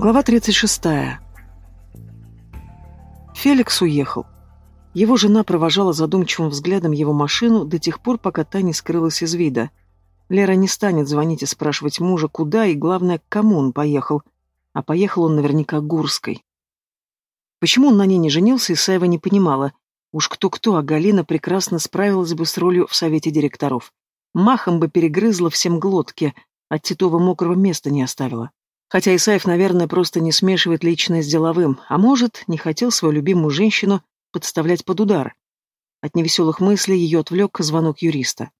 Глава 36. Феликс уехал. Его жена провожала задумчивым взглядом его машину до тех пор, пока та не скрылась из вида. Лера не станет звонить и спрашивать мужа, куда и, главное, к кому он поехал. А поехал он наверняка Гурской. Почему он на ней не женился, Исаева не понимала. Уж кто-кто, а Галина прекрасно справилась бы с ролью в совете директоров. Махом бы перегрызла всем глотки, от Титова мокрого места не оставила. Хотя Исаев, наверное, просто не смешивает личное с деловым, а может, не хотел свою любимую женщину подставлять под удар. От невеселых мыслей ее отвлек звонок юриста.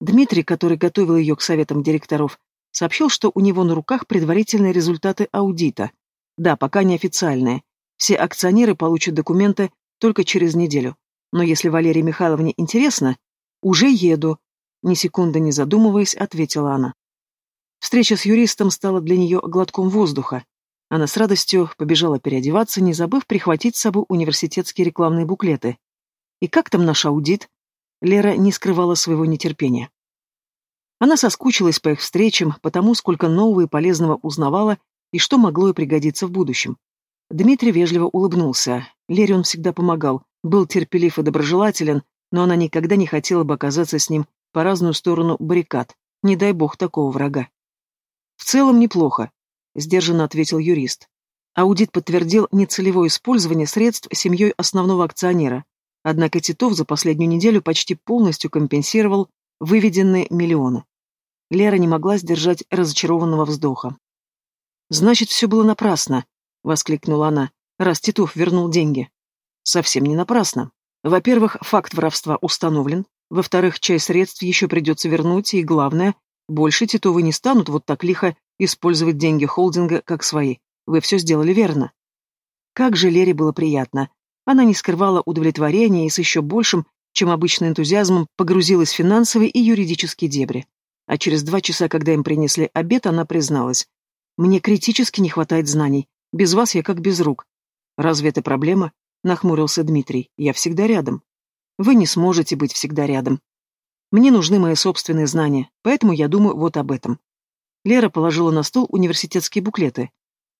Дмитрий, который готовил ее к советам директоров, сообщил, что у него на руках предварительные результаты аудита. Да, пока неофициальные. Все акционеры получат документы только через неделю. Но если Валерии Михайловне интересно, уже еду. Ни секунды не задумываясь, ответила она. Встреча с юристом стала для нее глотком воздуха. Она с радостью побежала переодеваться, не забыв прихватить с собой университетские рекламные буклеты. «И как там наш аудит?» Лера не скрывала своего нетерпения. Она соскучилась по их встречам, потому сколько нового и полезного узнавала и что могло ей пригодиться в будущем. Дмитрий вежливо улыбнулся. Лере он всегда помогал, был терпелив и доброжелателен, но она никогда не хотела бы оказаться с ним по разную сторону баррикад. Не дай бог такого врага. В целом неплохо, сдержанно ответил юрист. Аудит подтвердил нецелевое использование средств семьей основного акционера. Однако Титов за последнюю неделю почти полностью компенсировал выведенные миллионы. Лера не могла сдержать разочарованного вздоха. «Значит, все было напрасно», — воскликнула она, — «раз Титов вернул деньги». «Совсем не напрасно. Во-первых, факт воровства установлен. Во-вторых, часть средств еще придется вернуть, и, главное, больше Титовы не станут вот так лихо использовать деньги холдинга как свои. Вы все сделали верно. Как же Лере было приятно. Она не скрывала удовлетворения и с еще большим, чем обычно энтузиазмом, погрузилась в финансовые и юридические дебри. А через два часа, когда им принесли обед, она призналась. «Мне критически не хватает знаний. Без вас я как без рук». «Разве это проблема?» — нахмурился Дмитрий. «Я всегда рядом». «Вы не сможете быть всегда рядом. Мне нужны мои собственные знания, поэтому я думаю вот об этом. Лера положила на стол университетские буклеты.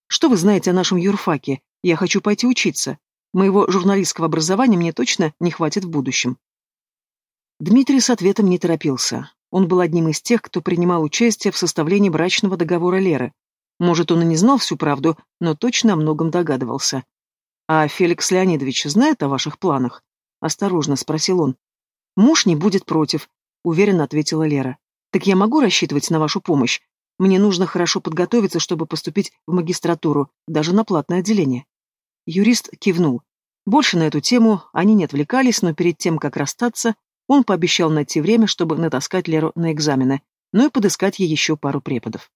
Что вы знаете о нашем юрфаке? Я хочу пойти учиться. Моего журналистского образования мне точно не хватит в будущем. Дмитрий с ответом не торопился. Он был одним из тех, кто принимал участие в составлении брачного договора Леры. Может, он и не знал всю правду, но точно о многом догадывался. «А Феликс Леонидович знает о ваших планах?» — осторожно спросил он. «Муж не будет против уверенно ответила Лера. Так я могу рассчитывать на вашу помощь? Мне нужно хорошо подготовиться, чтобы поступить в магистратуру, даже на платное отделение. Юрист кивнул. Больше на эту тему они не отвлекались, но перед тем, как расстаться, он пообещал найти время, чтобы натаскать Леру на экзамены, ну и подыскать ей еще пару преподов.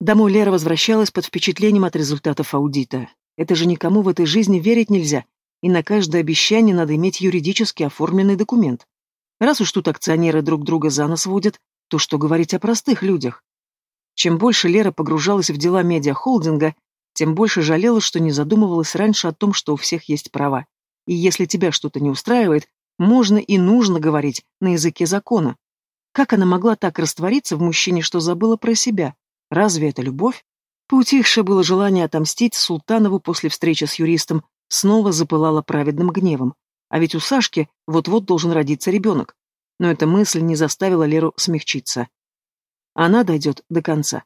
Домой Лера возвращалась под впечатлением от результатов аудита. Это же никому в этой жизни верить нельзя, и на каждое обещание надо иметь юридически оформленный документ. Раз уж тут акционеры друг друга за нос водят, то что говорить о простых людях? Чем больше Лера погружалась в дела медиахолдинга, тем больше жалела, что не задумывалась раньше о том, что у всех есть права. И если тебя что-то не устраивает, можно и нужно говорить на языке закона. Как она могла так раствориться в мужчине, что забыла про себя? Разве это любовь? Поутихшее было желание отомстить Султанову после встречи с юристом, снова запылало праведным гневом. А ведь у Сашки вот-вот должен родиться ребенок. Но эта мысль не заставила Леру смягчиться. Она дойдет до конца.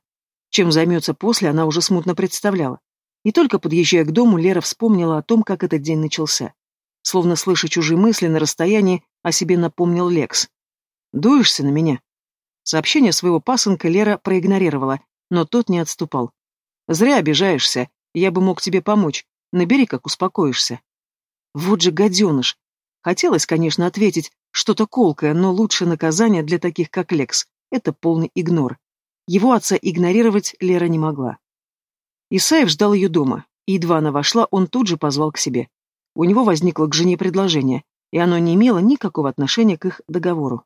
Чем займется после, она уже смутно представляла. И только подъезжая к дому, Лера вспомнила о том, как этот день начался. Словно слыша чужие мысли на расстоянии, о себе напомнил Лекс. «Дуешься на меня?» Сообщение своего пасынка Лера проигнорировала, но тот не отступал. «Зря обижаешься. Я бы мог тебе помочь. Набери, как успокоишься». Вот же гаденыш. Хотелось, конечно, ответить что-то колкое, но лучшее наказание для таких, как Лекс — это полный игнор. Его отца игнорировать Лера не могла. Исаев ждал ее дома, и едва она вошла, он тут же позвал к себе. У него возникло к жене предложение, и оно не имело никакого отношения к их договору.